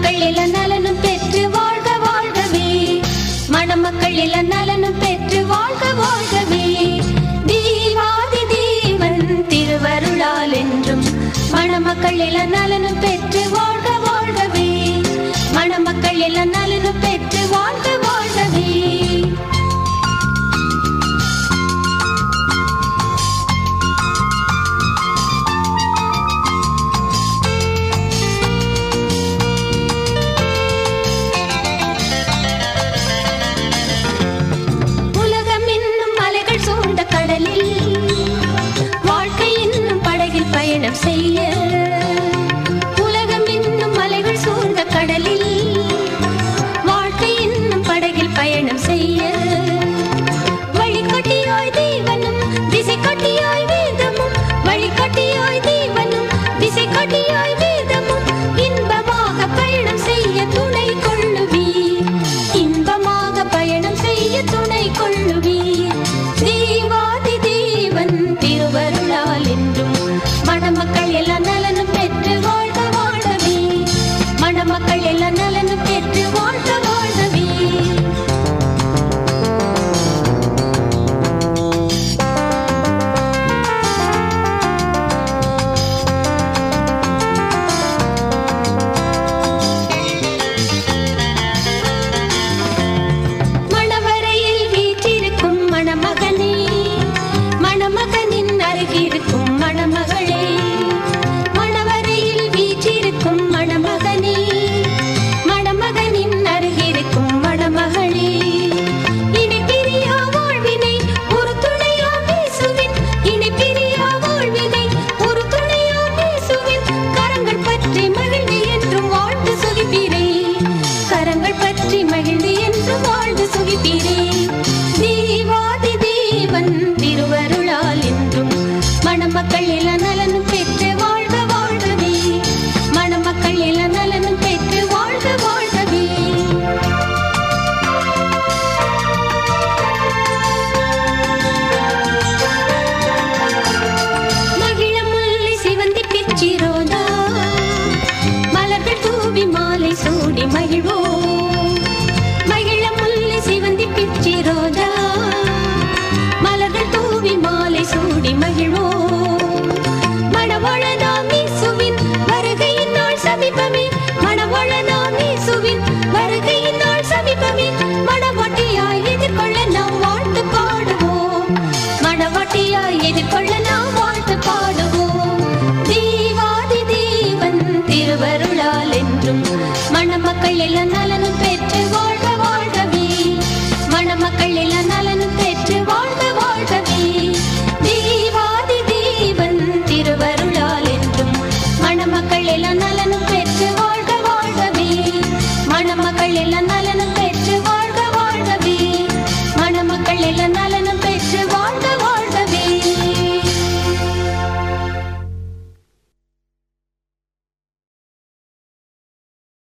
மணமக்கள் இள நலனும் பெற்று வாழ்க வாழ்கவே மணமக்கள் இள நலனும் பெற்று வாழ்க வாழ்கவே தீவாதி தீவன் திருவருளால் என்றும் மணமக்கள் இள நலனும் பெற்று வாழ்க வாழ்கவே மணமக்கள் இள நலனும் பெற்று வாழ்க வாழ்கவே வாழ்ந்து தேவாதி தேவன் திருவருளால் என்றும் மணமக்கள் எல்லாம் நலனும் பெற்று வாழ்க வாழ்கவே. மணமக்கள் எல்லாம் நலனும் பெற்று வாழ்க வாழ்கவே. மகிழமுல்லை சிவந்தி மலர்கள் தூவி மாலை சூடி மகிழ்வோம். சூடி மகிழ்வோம். மணவாழனாம் இயேசுவின் வருகையின் நாள் சமீபமே. மணவாழனாம் இயேசுவின் வருகையின் நாள் சமீபமே. மணவாட்டியாய் எதிர்கொள்ள நாம் வாழ்த்து பாடுவோம். மணவாட்டியாய் எதிர்கொள்ள நாம் வாழ்த்து பாடுவோம். தேவாதி தேவன் திருவருளால் என்றும் மணமக்கள் எல்லாம் நலனும் பெற்று